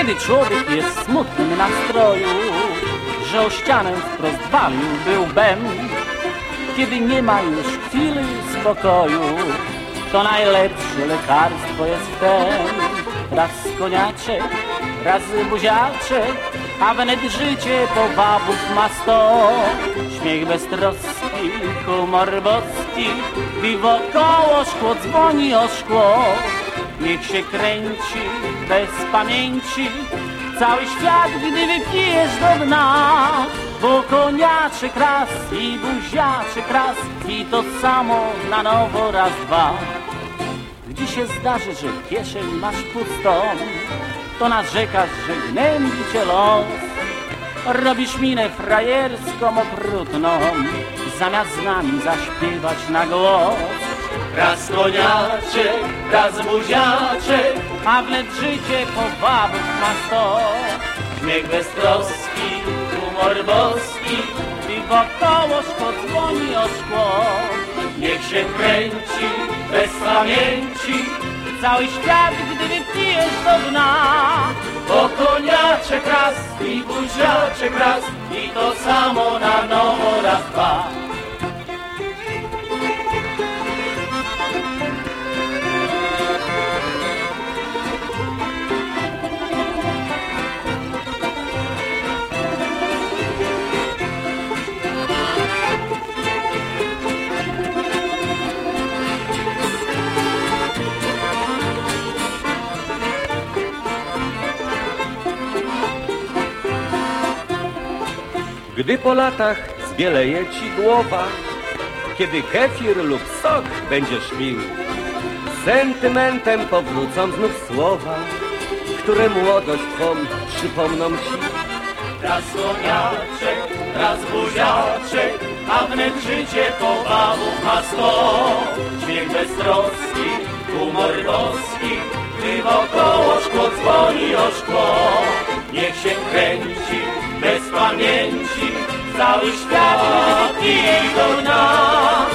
Kiedy człowiek jest w smutnym nastroju, że o ścianę wprost walił był bem. Kiedy nie ma już chwili spokoju, to najlepsze lekarstwo jest ten. Raz koniaczek, raz buziaczek, a wnet życie powabów ma sto. Śmiech beztroski, humor boski, piwo koło szkło dzwoni o szkło. Niech się kręci bez pamięci cały świat, gdy wypijesz do dna. Bo koniaczek raz i buziaczek raz i to samo na nowo raz dwa. Gdy się zdarzy, że kieszeń masz pustą, to narzekasz, że gnębi cię los. Robisz minę frajerską, okrutną, zamiast z nami zaśpiewać na głos. Raz koniaczek, raz buziaczek, a wnet życie powabów ma sto. Śmiech bez troski, humor boski, i wokoło szkło dzwoni o szkło. Niech się kręci bez pamięci, cały świat, gdy wypijesz do dna. Bo koniaczek raz i buziaczek raz, i to samo na nowo Gdy po latach zbieleje ci głowa, kiedy kefir lub sok będziesz pił, sentymentem powrócą znów słowa, które młodość twą przypomną ci. Raz koniaczek, raz buziaczek, a wnet życie powabów ma sto. Śmiech bez troski, humor boski, gdy wokoło szkło dzwoni o szkło. Niech się kręci pamięci, cały świat i do dna.